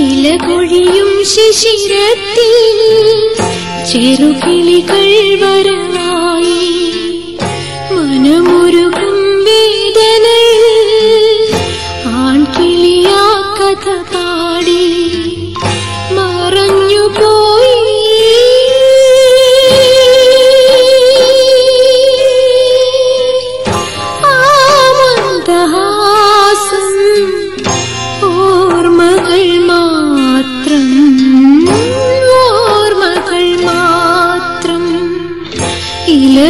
ഇലകൊഴിയും ശിശിരത്തിൽ ചെറുകിളികൾ വരവായി മനമൊരു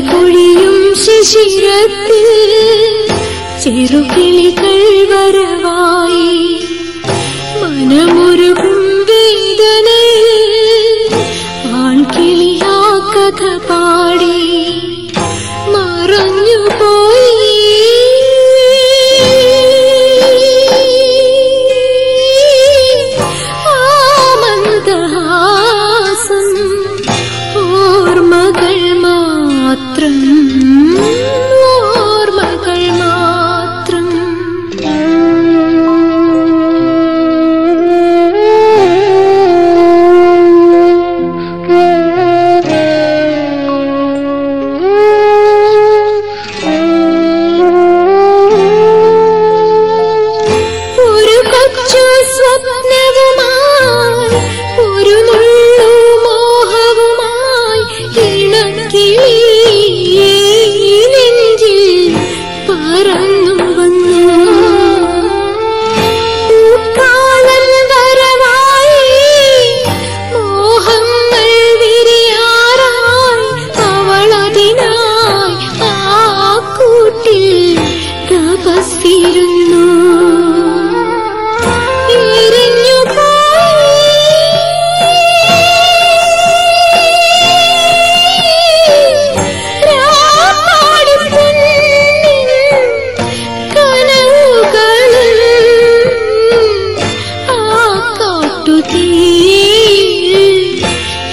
കുഴിയും ശിശിരത്തിൽ ചെറുകിളികൾ വരവായി. മനമൊരു little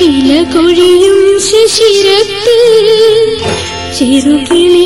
ഇല കൊഴിയും ശിശിരത്തിൽ ചെറുകിളി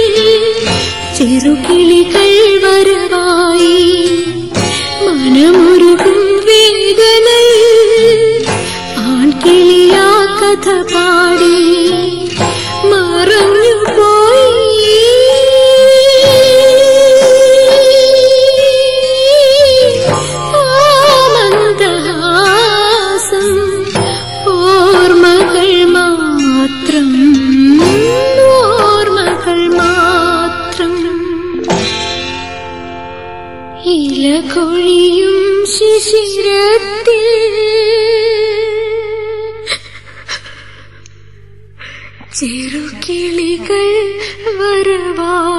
ചെറുകിളികൾ വരവായി മനമുരുകും വേദന ആൺകിളിയാ കഥ പാടി. ശിരത്തിൽ. ചെറുകിളികൾ വരവാ